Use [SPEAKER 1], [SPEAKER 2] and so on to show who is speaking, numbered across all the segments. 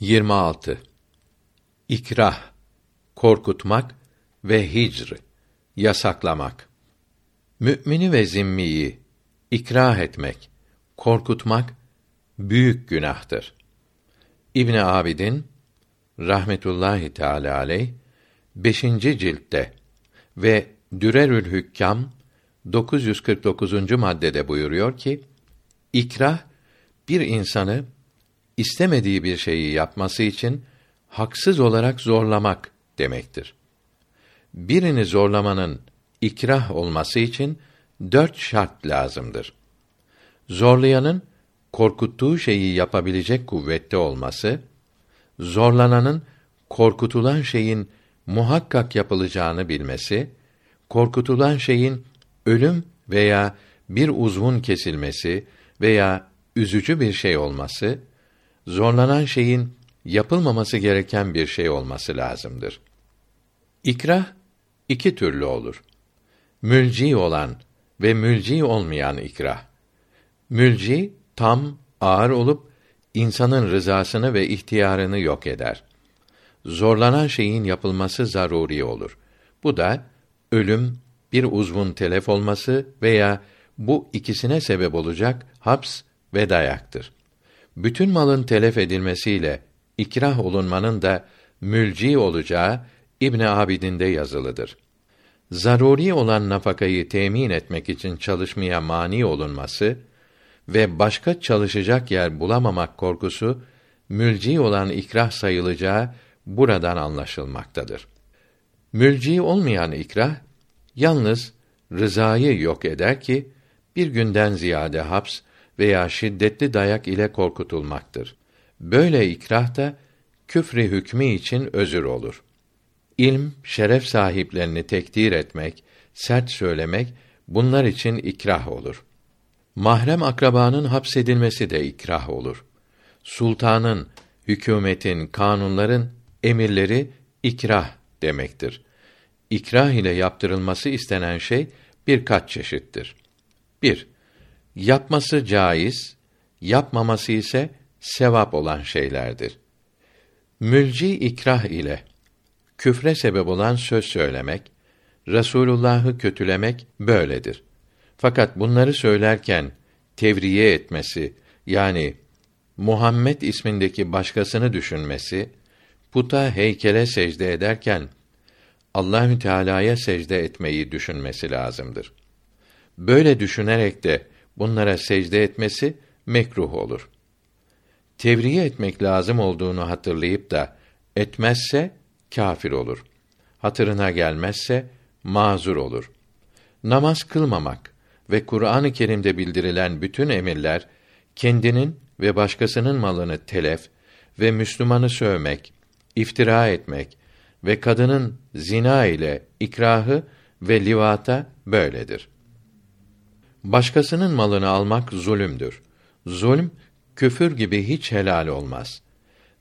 [SPEAKER 1] 26. İkrah korkutmak ve hicr yasaklamak. Mümini ve zimmiyi ikrah etmek, korkutmak büyük günahtır. İbn Abidin rahmetullahi teala aleyh 5. ciltte ve Dürerül Hükkam 949. maddede buyuruyor ki ikrah bir insanı istemediği bir şeyi yapması için haksız olarak zorlamak demektir. Birini zorlamanın ikrah olması için dört şart lazımdır. Zorlayanın korkuttuğu şeyi yapabilecek kuvvette olması, zorlananın korkutulan şeyin muhakkak yapılacağını bilmesi, korkutulan şeyin ölüm veya bir uzvun kesilmesi veya üzücü bir şey olması, zorlanan şeyin yapılmaması gereken bir şey olması lazımdır. İkrah iki türlü olur. Mülci olan ve mülci olmayan ikrah. Mülci tam, ağır olup insanın rızasını ve ihtiyarını yok eder. Zorlanan şeyin yapılması zaruri olur. Bu da ölüm, bir uzvun telef olması veya bu ikisine sebep olacak haps ve dayaktır. Bütün malın telef edilmesiyle ikrah olunmanın da mülci olacağı İbn Abidin'de yazılıdır. Zaruri olan nafakayı temin etmek için çalışmaya mani olunması ve başka çalışacak yer bulamamak korkusu mülci olan ikrah sayılacağı buradan anlaşılmaktadır. Mülci olmayan ikrah yalnız rızayı yok eder ki bir günden ziyade haps veya şiddetli dayak ile korkutulmaktır. Böyle ikrah da küfrü hükmü için özür olur. İlm, şeref sahiplerini tekdir etmek, sert söylemek bunlar için ikrah olur. Mahrem akrabanın hapsedilmesi de ikrah olur. Sultanın, hükümetin, kanunların emirleri ikrah demektir. İkrah ile yaptırılması istenen şey birkaç çeşittir. 1. Yapması caiz, yapmaması ise sevap olan şeylerdir. Mülci ikrah ile küfre sebep olan söz söylemek, Resulullah'ı kötülemek böyledir. Fakat bunları söylerken tevriye etmesi yani Muhammed ismindeki başkasını düşünmesi, puta heykele secde ederken Allahü Teala'ya secde etmeyi düşünmesi lazımdır. Böyle düşünerek de bunlara secde etmesi mekruh olur. Tevriye etmek lazım olduğunu hatırlayıp da etmezse kâfir olur. Hatırına gelmezse mazur olur. Namaz kılmamak ve Kur'an-ı Kerim'de bildirilen bütün emirler kendinin ve başkasının malını telef ve Müslümanı sövmek, iftira etmek ve kadının zina ile ikrahı ve livata böyledir. Başkasının malını almak zulümdür. Zulm küfür gibi hiç helal olmaz.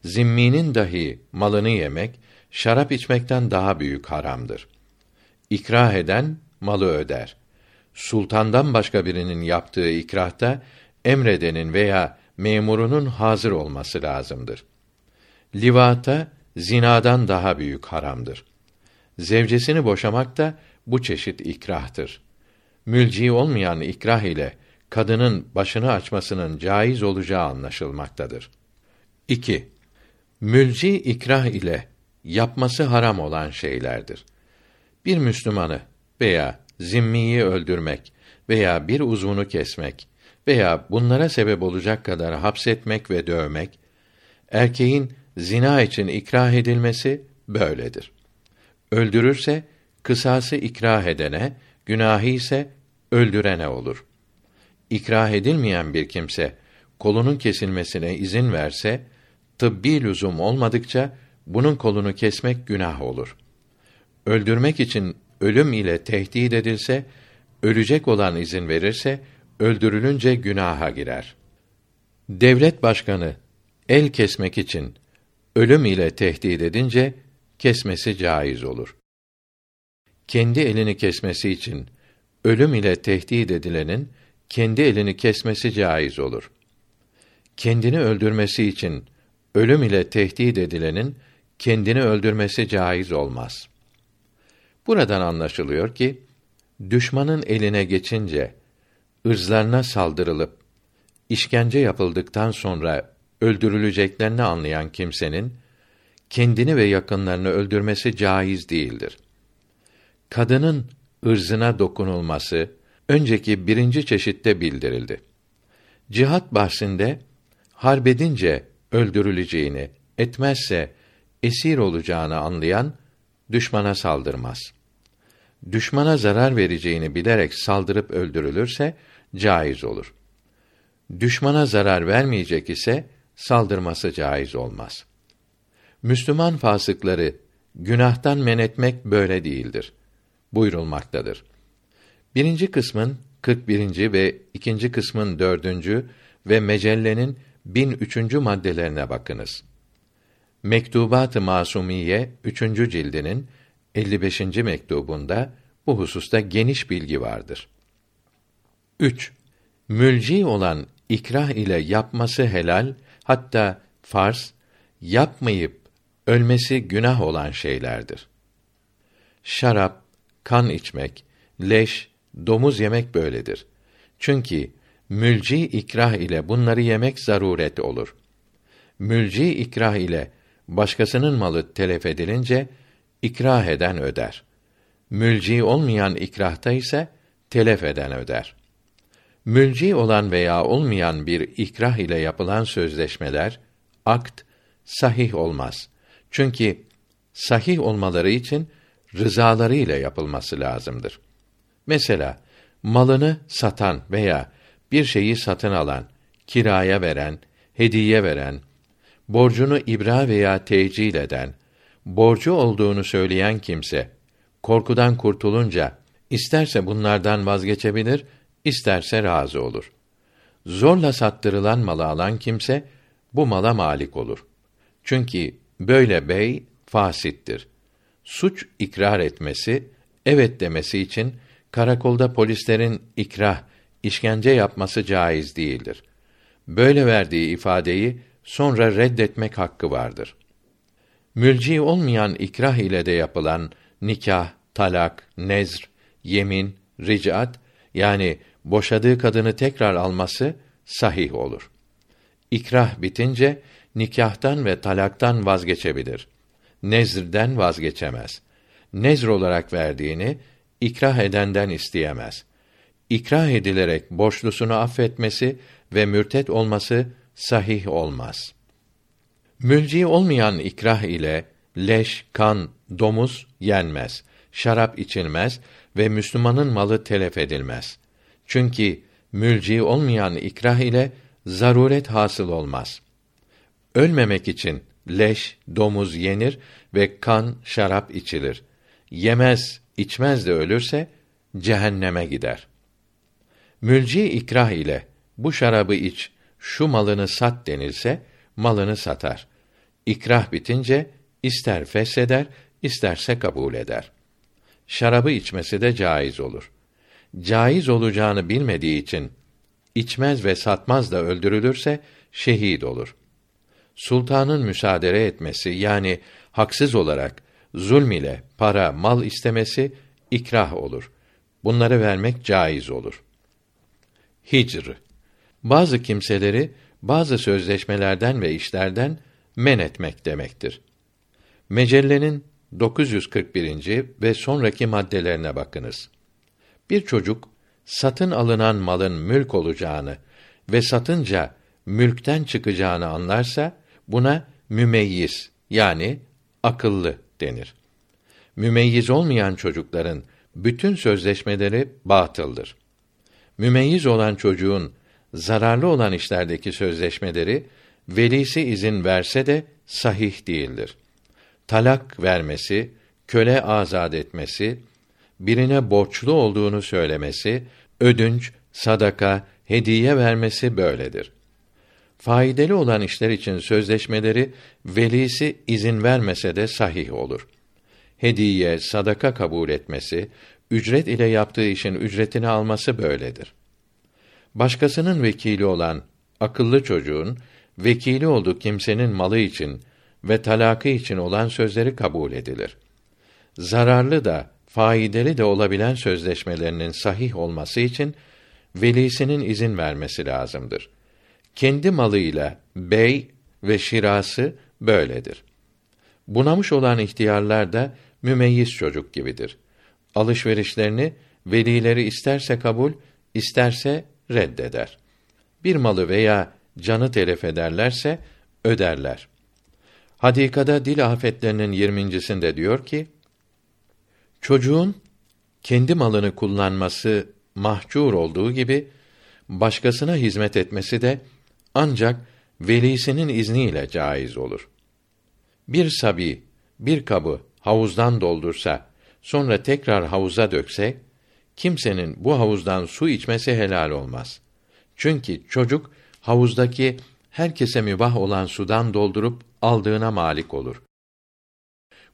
[SPEAKER 1] Zimminin dahi malını yemek şarap içmekten daha büyük haramdır. İkrah eden malı öder. Sultandan başka birinin yaptığı ikrahta emredenin veya memurunun hazır olması lazımdır. Livata zinadan daha büyük haramdır. Zevcesini boşamak da bu çeşit ikrahtır. Mülci olmayan ikrah ile kadının başını açmasının caiz olacağı anlaşılmaktadır. 2. Mülci ikrah ile yapması haram olan şeylerdir. Bir Müslümanı veya zimmiyi öldürmek veya bir uzvunu kesmek veya bunlara sebep olacak kadar hapsetmek ve dövmek, erkeğin zina için ikrah edilmesi böyledir. Öldürürse kısası ikrah edene, günahı ise öldürene olur. İkrah edilmeyen bir kimse kolunun kesilmesine izin verse, tıbbi lüzum olmadıkça bunun kolunu kesmek günah olur. Öldürmek için ölüm ile tehdit edilse, ölecek olan izin verirse, öldürülünce günaha girer. Devlet başkanı el kesmek için ölüm ile tehdit edince kesmesi caiz olur. Kendi elini kesmesi için ölüm ile tehdit edilenin kendi elini kesmesi caiz olur. Kendini öldürmesi için ölüm ile tehdit edilenin kendini öldürmesi caiz olmaz. Buradan anlaşılıyor ki düşmanın eline geçince ırzlarına saldırılıp işkence yapıldıktan sonra öldürüleceklerini anlayan kimsenin kendini ve yakınlarını öldürmesi caiz değildir. Kadının ırzına dokunulması önceki birinci çeşitte bildirildi. Cihat bahsinde harbedince öldürüleceğini, etmezse esir olacağını anlayan düşmana saldırmaz. Düşmana zarar vereceğini bilerek saldırıp öldürülürse caiz olur. Düşmana zarar vermeyecek ise saldırması caiz olmaz. Müslüman fasıkları günahtan men etmek böyle değildir. Buyurulmaktadır. Birinci kısmın 41. ve ikinci kısmın dördüncü ve mecellenin 1003. maddelerine bakınız. Mektubat-ı Masumiye 3. cildinin 55. mektubunda bu hususta geniş bilgi vardır. 3. Mülci olan ikrah ile yapması helal, hatta farz, yapmayıp ölmesi günah olan şeylerdir. Şarap, kan içmek, leş, domuz yemek böyledir. Çünkü mülci ikrah ile bunları yemek zaruret olur. Mülci ikrah ile başkasının malı telef edilince ikrah eden öder. Mülci olmayan ikrahta ise telef eden öder. Mülci olan veya olmayan bir ikrah ile yapılan sözleşmeler, akt sahih olmaz. Çünkü sahih olmaları için rızaları ile yapılması lazımdır. Mesela malını satan veya bir şeyi satın alan, kiraya veren, hediye veren, borcunu ibra veya tecil eden, borcu olduğunu söyleyen kimse korkudan kurtulunca isterse bunlardan vazgeçebilir, isterse razı olur. Zorla sattırılan malı alan kimse bu mala malik olur. Çünkü böyle bey fasittir. Suç ikrar etmesi, evet demesi için karakolda polislerin ikrah, işkence yapması caiz değildir. Böyle verdiği ifadeyi sonra reddetmek hakkı vardır. Mülci olmayan ikrah ile de yapılan nikah, talak, nezr, yemin, ricat yani boşadığı kadını tekrar alması sahih olur. İkrah bitince nikahtan ve talaktan vazgeçebilir. Nezrden vazgeçemez. Nezr olarak verdiğini ikrah edenden isteyemez. İkrah edilerek borçlusunu affetmesi ve mürtet olması sahih olmaz. Mülci olmayan ikrah ile leş, kan, domuz yenmez, şarap içilmez ve Müslümanın malı telef edilmez. Çünkü mülci olmayan ikrah ile zaruret hasıl olmaz. Ölmemek için leş, domuz yenir ve kan, şarap içilir. Yemez, içmez de ölürse cehenneme gider. Mülci ikrah ile bu şarabı iç, şu malını sat denilse malını satar. İkrah bitince ister fesheder, isterse kabul eder. Şarabı içmesi de caiz olur. Caiz olacağını bilmediği için içmez ve satmaz da öldürülürse şehit olur. Sultanın müsaade etmesi yani haksız olarak zulm ile para, mal istemesi ikrah olur. Bunları vermek caiz olur. Hicr bazı kimseleri bazı sözleşmelerden ve işlerden men etmek demektir. Mecellenin 941. ve sonraki maddelerine bakınız. Bir çocuk satın alınan malın mülk olacağını ve satınca mülkten çıkacağını anlarsa buna mümeyyiz yani akıllı denir. Mümeyyiz olmayan çocukların bütün sözleşmeleri batıldır. Mümeyyiz olan çocuğun zararlı olan işlerdeki sözleşmeleri velisi izin verse de sahih değildir. Talak vermesi, köle azad etmesi, birine borçlu olduğunu söylemesi, ödünç, sadaka, hediye vermesi böyledir. Faydalı olan işler için sözleşmeleri velisi izin vermese de sahih olur. Hediye, sadaka kabul etmesi, ücret ile yaptığı işin ücretini alması böyledir. Başkasının vekili olan akıllı çocuğun vekili olduğu kimsenin malı için ve talakı için olan sözleri kabul edilir. Zararlı da faydalı da olabilen sözleşmelerinin sahih olması için velisinin izin vermesi lazımdır. Kendi malıyla bey ve şirası böyledir. Bunamış olan ihtiyarlar da mümeyyiz çocuk gibidir. Alışverişlerini velileri isterse kabul, isterse reddeder. Bir malı veya canı telef ederlerse öderler. Hadikada dil afetlerinin yirmincisinde diyor ki, çocuğun kendi malını kullanması mahcur olduğu gibi, başkasına hizmet etmesi de ancak velisinin izniyle caiz olur. Bir sabi bir kabı havuzdan doldursa, sonra tekrar havuza dökse, kimsenin bu havuzdan su içmesi helal olmaz. Çünkü çocuk havuzdaki herkese mübah olan sudan doldurup aldığına malik olur.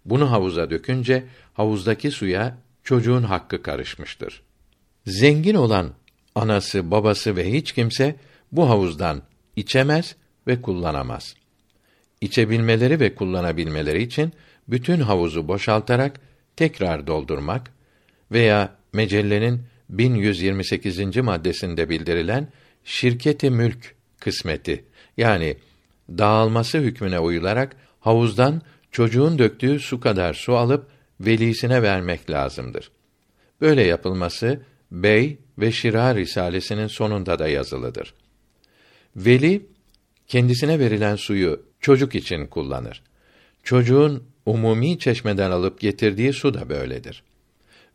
[SPEAKER 1] Bunu havuza dökünce havuzdaki suya çocuğun hakkı karışmıştır. Zengin olan anası, babası ve hiç kimse bu havuzdan içemez ve kullanamaz. İçebilmeleri ve kullanabilmeleri için bütün havuzu boşaltarak tekrar doldurmak veya mecellenin 1128. maddesinde bildirilen şirketi mülk kısmeti yani dağılması hükmüne uyularak havuzdan çocuğun döktüğü su kadar su alıp velisine vermek lazımdır. Böyle yapılması Bey ve Şira risalesinin sonunda da yazılıdır. Veli kendisine verilen suyu çocuk için kullanır. Çocuğun umumi çeşmeden alıp getirdiği su da böyledir.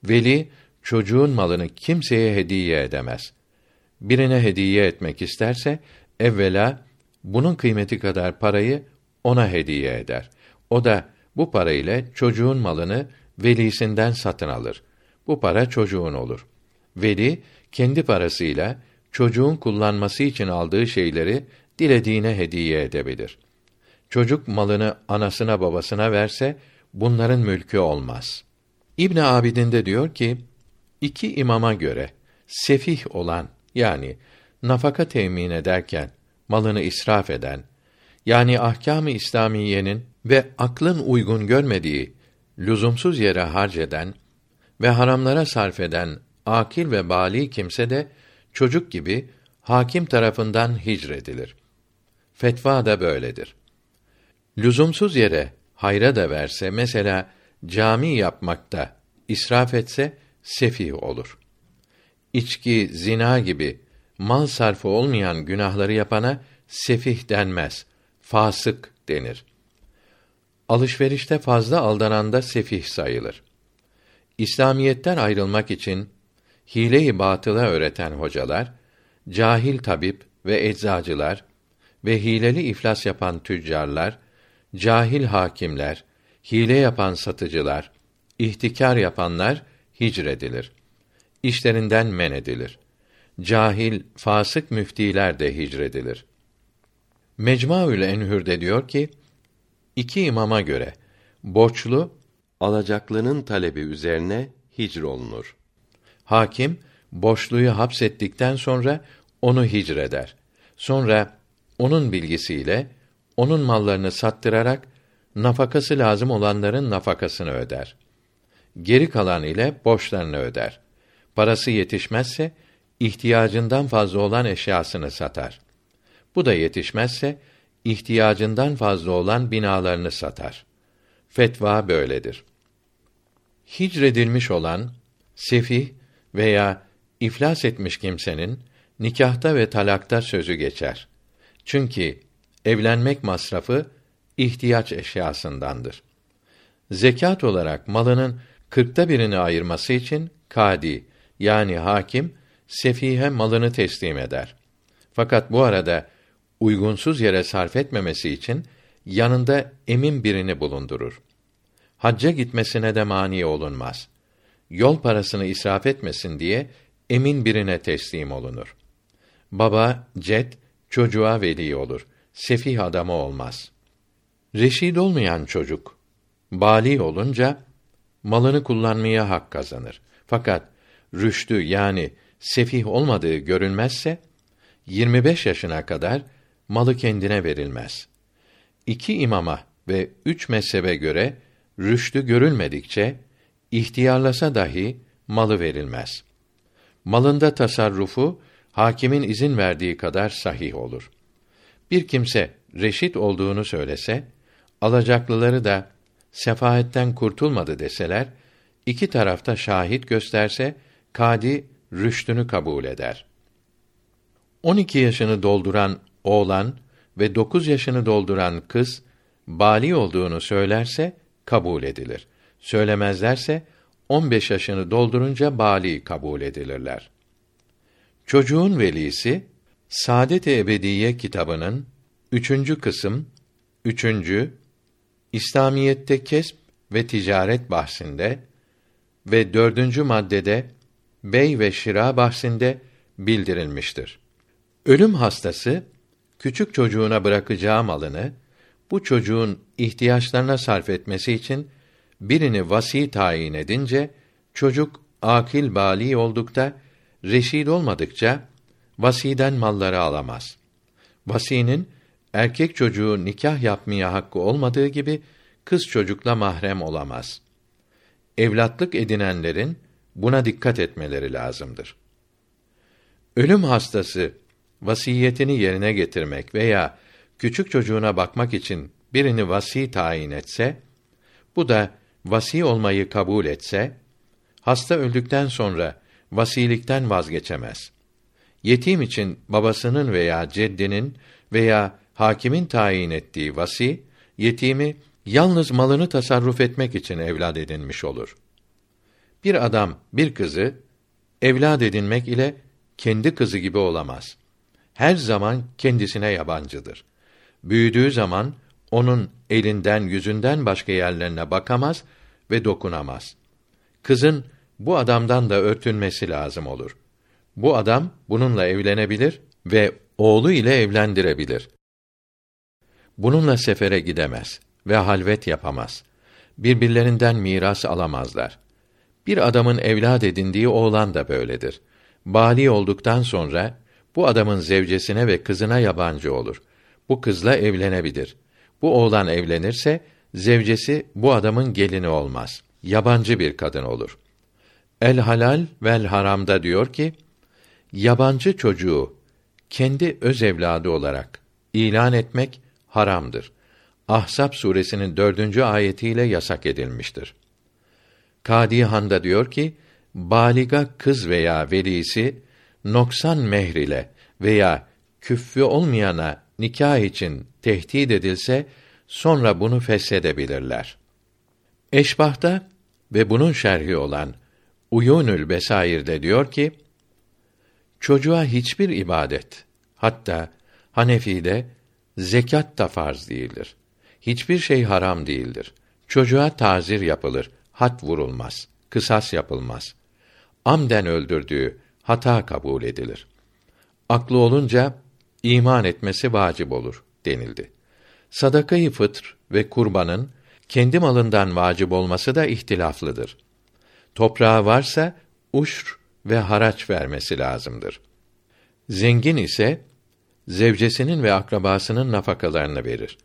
[SPEAKER 1] Veli çocuğun malını kimseye hediye edemez. Birine hediye etmek isterse evvela bunun kıymeti kadar parayı ona hediye eder. O da bu parayla çocuğun malını velisinden satın alır. Bu para çocuğun olur. Veli kendi parasıyla çocuğun kullanması için aldığı şeyleri dilediğine hediye edebilir. Çocuk malını anasına babasına verse bunların mülkü olmaz. İbn Abidin de diyor ki iki imama göre sefih olan yani nafaka temin ederken malını israf eden yani ahkâm-ı İslamiyenin ve aklın uygun görmediği lüzumsuz yere harceden ve haramlara sarf eden akil ve bali kimse de çocuk gibi hakim tarafından hicredilir. Fetva da böyledir. Lüzumsuz yere hayra da verse mesela cami yapmakta israf etse sefih olur. İçki, zina gibi mal sarfı olmayan günahları yapana sefih denmez, fasık denir. Alışverişte fazla aldananda sefih sayılır. İslamiyetten ayrılmak için hile-i batıla öğreten hocalar, cahil tabip ve eczacılar ve hileli iflas yapan tüccarlar, cahil hakimler, hile yapan satıcılar, ihtikar yapanlar hicredilir. İşlerinden men edilir. Cahil, fasık müftiler de hicredilir. Mecmuaül Enhür'de diyor ki, iki imama göre borçlu alacaklının talebi üzerine hicr olunur. Hakim borçluyu hapsettikten sonra onu hicreder. Sonra onun bilgisiyle onun mallarını sattırarak nafakası lazım olanların nafakasını öder. Geri kalan ile borçlarını öder. Parası yetişmezse ihtiyacından fazla olan eşyasını satar. Bu da yetişmezse ihtiyacından fazla olan binalarını satar. Fetva böyledir. Hicredilmiş olan sefih veya iflas etmiş kimsenin nikahta ve talakta sözü geçer. Çünkü evlenmek masrafı ihtiyaç eşyasındandır. Zekat olarak malının kırkta birini ayırması için kadi yani hakim sefihe malını teslim eder. Fakat bu arada uygunsuz yere sarf etmemesi için yanında emin birini bulundurur. Hacca gitmesine de mani olunmaz. Yol parasını israf etmesin diye emin birine teslim olunur. Baba, cet, çocuğa veli olur. Sefih adamı olmaz. Reşid olmayan çocuk, bali olunca, malını kullanmaya hak kazanır. Fakat, rüştü yani sefih olmadığı görülmezse, 25 yaşına kadar malı kendine verilmez. İki imama ve üç mezhebe göre rüştü görülmedikçe ihtiyarlasa dahi malı verilmez. Malında tasarrufu hakimin izin verdiği kadar sahih olur. Bir kimse reşit olduğunu söylese, alacaklıları da sefahetten kurtulmadı deseler, iki tarafta şahit gösterse, kadi rüştünü kabul eder. 12 yaşını dolduran oğlan ve 9 yaşını dolduran kız bali olduğunu söylerse kabul edilir. Söylemezlerse 15 yaşını doldurunca bali kabul edilirler. Çocuğun velisi Saadet-i Ebediye kitabının üçüncü kısım, üçüncü İslamiyette kesp ve ticaret bahsinde ve dördüncü maddede bey ve şira bahsinde bildirilmiştir. Ölüm hastası küçük çocuğuna bırakacağı malını bu çocuğun ihtiyaçlarına sarf etmesi için birini vasi tayin edince çocuk akil bali oldukta reşid olmadıkça vasiden malları alamaz. Vasinin erkek çocuğu nikah yapmaya hakkı olmadığı gibi kız çocukla mahrem olamaz. Evlatlık edinenlerin buna dikkat etmeleri lazımdır. Ölüm hastası vasiyetini yerine getirmek veya küçük çocuğuna bakmak için birini vasi tayin etse, bu da vasi olmayı kabul etse, hasta öldükten sonra vasilikten vazgeçemez. Yetim için babasının veya ceddinin veya hakimin tayin ettiği vasi, yetimi yalnız malını tasarruf etmek için evlad edinmiş olur. Bir adam bir kızı evlad edinmek ile kendi kızı gibi olamaz. Her zaman kendisine yabancıdır. Büyüdüğü zaman onun elinden yüzünden başka yerlerine bakamaz ve dokunamaz. Kızın bu adamdan da örtünmesi lazım olur. Bu adam bununla evlenebilir ve oğlu ile evlendirebilir. Bununla sefere gidemez ve halvet yapamaz. Birbirlerinden miras alamazlar. Bir adamın evlad edindiği oğlan da böyledir. Bali olduktan sonra bu adamın zevcesine ve kızına yabancı olur. Bu kızla evlenebilir. Bu oğlan evlenirse zevcesi bu adamın gelini olmaz. Yabancı bir kadın olur. El halal vel haramda diyor ki, yabancı çocuğu kendi öz evladı olarak ilan etmek haramdır. Ahsap suresinin dördüncü ayetiyle yasak edilmiştir. Kadi Handa diyor ki, baliga kız veya velisi noksan mehr ile veya küffü olmayana nikah için tehdit edilse sonra bunu feshedebilirler. Eşbahta ve bunun şerhi olan Uyunül Besair'de diyor ki, çocuğa hiçbir ibadet, hatta Hanefi'de zekat da farz değildir. Hiçbir şey haram değildir. Çocuğa tazir yapılır, hat vurulmaz, kısas yapılmaz. Amden öldürdüğü hata kabul edilir. Aklı olunca iman etmesi vacip olur denildi. Sadakayı fıtr ve kurbanın kendi malından vacip olması da ihtilaflıdır. Toprağı varsa uşr ve haraç vermesi lazımdır. Zengin ise zevcesinin ve akrabasının nafakalarını verir.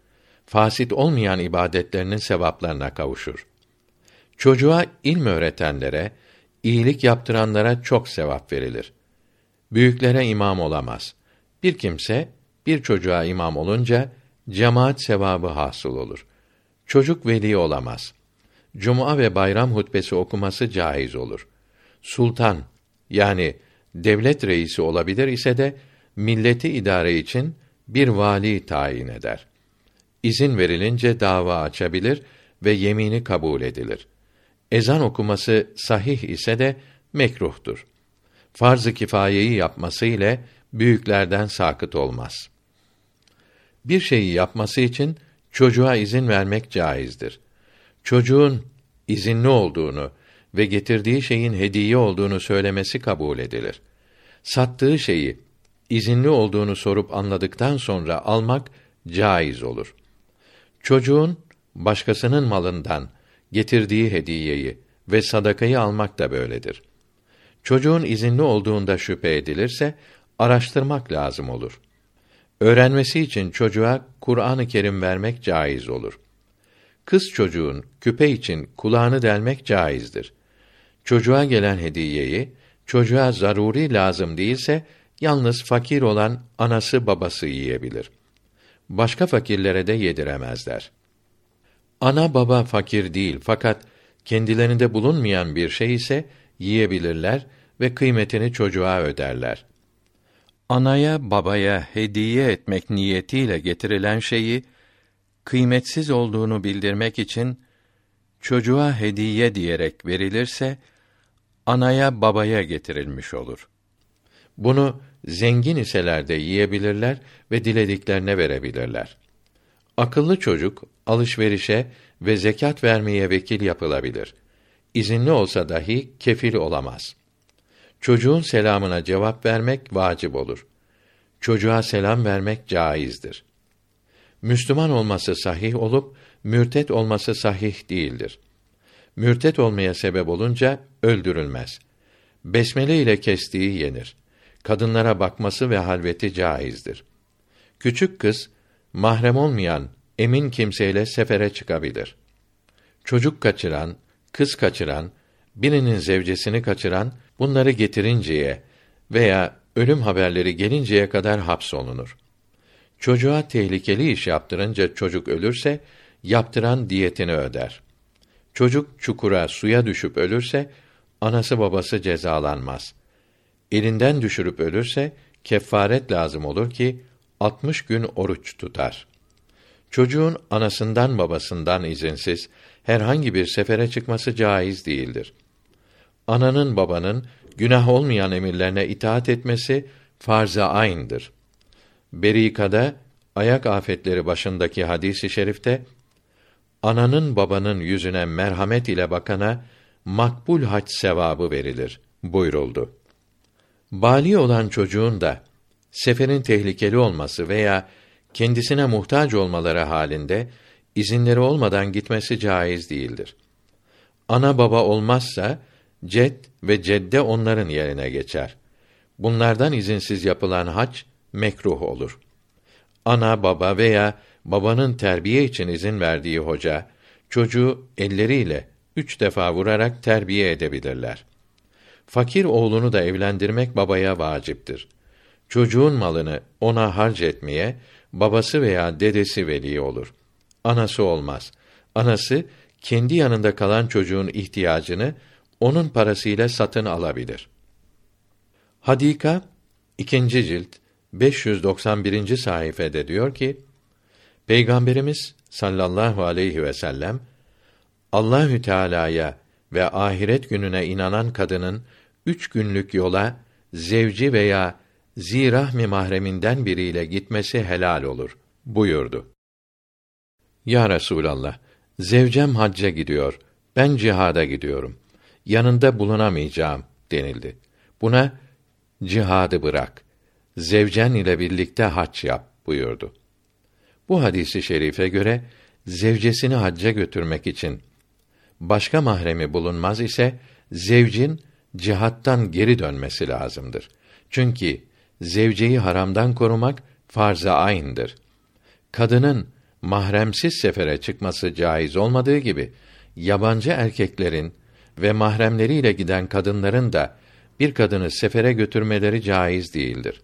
[SPEAKER 1] Fasit olmayan ibadetlerinin sevaplarına kavuşur. Çocuğa ilm öğretenlere, iyilik yaptıranlara çok sevap verilir. Büyüklere imam olamaz. Bir kimse bir çocuğa imam olunca cemaat sevabı hasıl olur. Çocuk veli olamaz. Cuma ve bayram hutbesi okuması caiz olur. Sultan yani devlet reisi olabilir ise de milleti idare için bir vali tayin eder. İzin verilince dava açabilir ve yemini kabul edilir. Ezan okuması sahih ise de mekruhtur. Farz-ı kifayeyi yapması ile büyüklerden sakıt olmaz. Bir şeyi yapması için çocuğa izin vermek caizdir. Çocuğun izinli olduğunu ve getirdiği şeyin hediye olduğunu söylemesi kabul edilir. Sattığı şeyi izinli olduğunu sorup anladıktan sonra almak caiz olur. Çocuğun başkasının malından getirdiği hediyeyi ve sadakayı almak da böyledir. Çocuğun izinli olduğunda şüphe edilirse araştırmak lazım olur. Öğrenmesi için çocuğa Kur'an-ı Kerim vermek caiz olur. Kız çocuğun küpe için kulağını delmek caizdir. Çocuğa gelen hediyeyi çocuğa zaruri lazım değilse yalnız fakir olan anası babası yiyebilir. Başka fakirlere de yediremezler. Ana baba fakir değil fakat kendilerinde bulunmayan bir şey ise yiyebilirler ve kıymetini çocuğa öderler. Anaya babaya hediye etmek niyetiyle getirilen şeyi kıymetsiz olduğunu bildirmek için çocuğa hediye diyerek verilirse anaya babaya getirilmiş olur. Bunu zengin iseler de yiyebilirler ve dilediklerine verebilirler. Akıllı çocuk alışverişe ve zekat vermeye vekil yapılabilir. İzinli olsa dahi kefil olamaz. Çocuğun selamına cevap vermek vacip olur. Çocuğa selam vermek caizdir. Müslüman olması sahih olup mürtet olması sahih değildir. Mürtet olmaya sebep olunca öldürülmez. Besmele ile kestiği yenir. Kadınlara bakması ve halveti caizdir. Küçük kız mahrem olmayan emin kimseyle sefere çıkabilir. Çocuk kaçıran, kız kaçıran, birinin zevcesini kaçıran bunları getirinceye veya ölüm haberleri gelinceye kadar hapsolunur. Çocuğa tehlikeli iş yaptırınca çocuk ölürse yaptıran diyetini öder. Çocuk çukura, suya düşüp ölürse anası babası cezalanmaz. Elinden düşürüp ölürse kefaret lazım olur ki 60 gün oruç tutar. Çocuğun anasından babasından izinsiz herhangi bir sefere çıkması caiz değildir. Ananın babanın günah olmayan emirlerine itaat etmesi farz-ı ayn'dır. Berikada ayak afetleri başındaki hadisi i şerifte ananın babanın yüzüne merhamet ile bakana makbul hac sevabı verilir buyuruldu. Bali olan çocuğun da seferin tehlikeli olması veya kendisine muhtaç olmaları halinde izinleri olmadan gitmesi caiz değildir. Ana baba olmazsa ced ve cedde onların yerine geçer. Bunlardan izinsiz yapılan hac mekruh olur. Ana baba veya babanın terbiye için izin verdiği hoca çocuğu elleriyle üç defa vurarak terbiye edebilirler. Fakir oğlunu da evlendirmek babaya vaciptir. Çocuğun malını ona harc etmeye babası veya dedesi veli olur. Anası olmaz. Anası kendi yanında kalan çocuğun ihtiyacını onun parasıyla satın alabilir. Hadika ikinci cilt 591. sayfede diyor ki Peygamberimiz sallallahu aleyhi ve sellem Allahü Teala'ya ve ahiret gününe inanan kadının üç günlük yola zevci veya zirahmi mahreminden biriyle gitmesi helal olur buyurdu. Ya Resulallah, zevcem hacca gidiyor, ben cihada gidiyorum. Yanında bulunamayacağım denildi. Buna cihadı bırak. Zevcen ile birlikte hac yap buyurdu. Bu hadisi şerife göre zevcesini hacca götürmek için başka mahremi bulunmaz ise zevcin cihattan geri dönmesi lazımdır. Çünkü zevceyi haramdan korumak farz-ı ayn'dır. Kadının mahremsiz sefere çıkması caiz olmadığı gibi yabancı erkeklerin ve mahremleriyle giden kadınların da bir kadını sefere götürmeleri caiz değildir.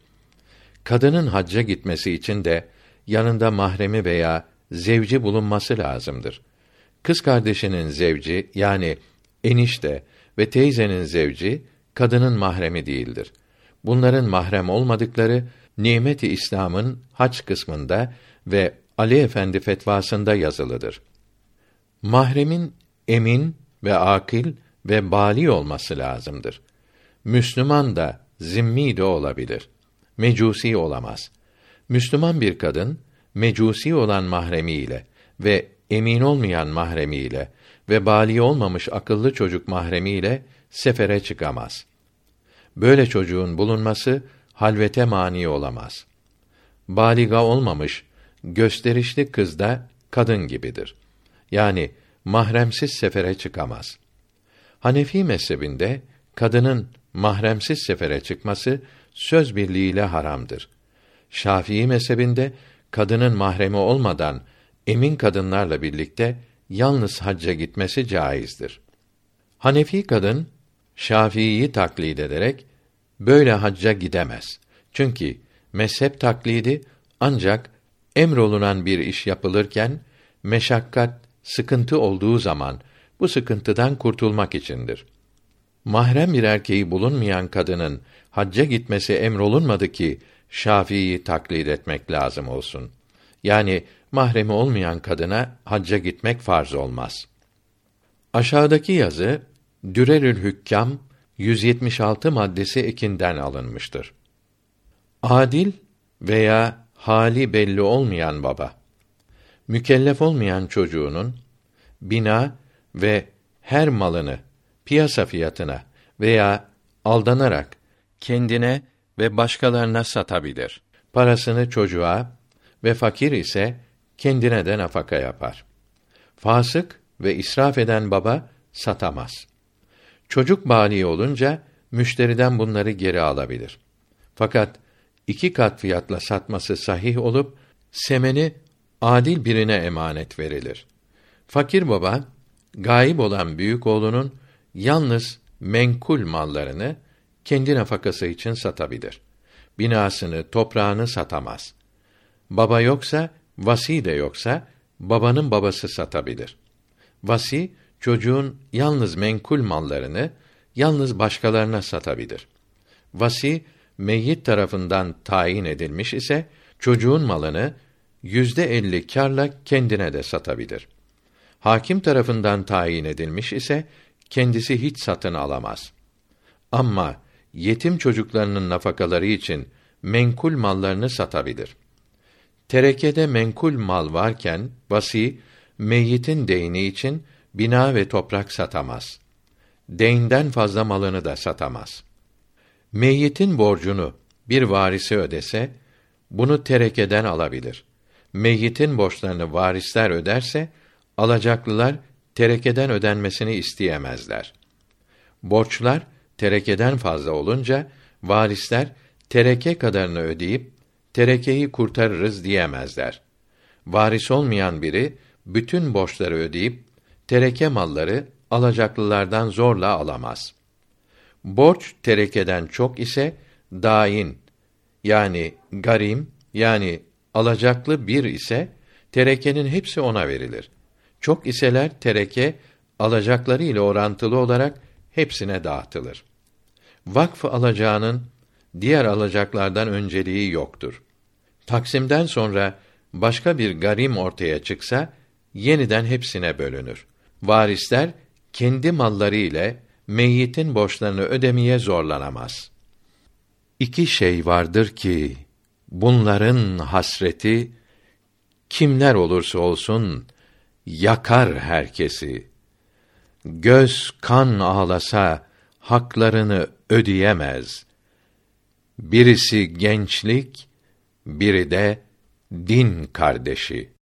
[SPEAKER 1] Kadının hacca gitmesi için de yanında mahremi veya zevci bulunması lazımdır. Kız kardeşinin zevci yani enişte ve teyzenin zevci kadının mahremi değildir. Bunların mahrem olmadıkları Nimet-i İslam'ın hac kısmında ve Ali Efendi fetvasında yazılıdır. Mahremin emin ve akil ve bali olması lazımdır. Müslüman da zimmi de olabilir. Mecusi olamaz. Müslüman bir kadın mecusi olan mahremiyle ve emin olmayan mahremiyle ve bali olmamış akıllı çocuk mahremiyle sefere çıkamaz. Böyle çocuğun bulunması halvete mani olamaz. Baliga olmamış gösterişli kız da kadın gibidir. Yani mahremsiz sefere çıkamaz. Hanefi mezhebinde kadının mahremsiz sefere çıkması söz birliğiyle haramdır. Şafii mezhebinde kadının mahremi olmadan emin kadınlarla birlikte yalnız hacca gitmesi caizdir. Hanefi kadın Şafii'yi taklit ederek böyle hacca gidemez. Çünkü mezhep taklidi ancak emrolunan bir iş yapılırken meşakkat, sıkıntı olduğu zaman bu sıkıntıdan kurtulmak içindir. Mahrem bir erkeği bulunmayan kadının hacca gitmesi emrolunmadı ki Şafii'yi taklit etmek lazım olsun. Yani mahremi olmayan kadına hacca gitmek farz olmaz. Aşağıdaki yazı Dürerül Hükkam 176 maddesi ekinden alınmıştır. Adil veya hali belli olmayan baba mükellef olmayan çocuğunun bina ve her malını piyasa fiyatına veya aldanarak kendine ve başkalarına satabilir. Parasını çocuğa ve fakir ise kendine de nafaka yapar. Fasık ve israf eden baba satamaz. Çocuk bali olunca müşteriden bunları geri alabilir. Fakat iki kat fiyatla satması sahih olup semeni adil birine emanet verilir. Fakir baba gayip olan büyük oğlunun yalnız menkul mallarını kendi nafakası için satabilir. Binasını, toprağını satamaz. Baba yoksa, vasi de yoksa, babanın babası satabilir. Vasi, çocuğun yalnız menkul mallarını, yalnız başkalarına satabilir. Vasi, meyyit tarafından tayin edilmiş ise, çocuğun malını, yüzde elli kârla kendine de satabilir. Hakim tarafından tayin edilmiş ise, kendisi hiç satın alamaz. Ama yetim çocuklarının nafakaları için menkul mallarını satabilir. Terekede menkul mal varken vasi meyyitin deyni için bina ve toprak satamaz. Deynden fazla malını da satamaz. Meyyitin borcunu bir varisi ödese bunu terekeden alabilir. Meyyitin borçlarını varisler öderse alacaklılar terekeden ödenmesini isteyemezler. Borçlar terekeden fazla olunca varisler tereke kadarını ödeyip terekeyi kurtarırız diyemezler. Varis olmayan biri bütün borçları ödeyip tereke malları alacaklılardan zorla alamaz. Borç terekeden çok ise dain yani garim yani alacaklı bir ise terekenin hepsi ona verilir. Çok iseler tereke alacakları ile orantılı olarak hepsine dağıtılır. Vakf alacağının diğer alacaklardan önceliği yoktur. Taksimden sonra başka bir garim ortaya çıksa yeniden hepsine bölünür. Varisler kendi malları ile meyyitin borçlarını ödemeye zorlanamaz. İki şey vardır ki bunların hasreti kimler olursa olsun yakar herkesi. Göz kan ağlasa haklarını ödeyemez. Birisi gençlik, biri de din kardeşi.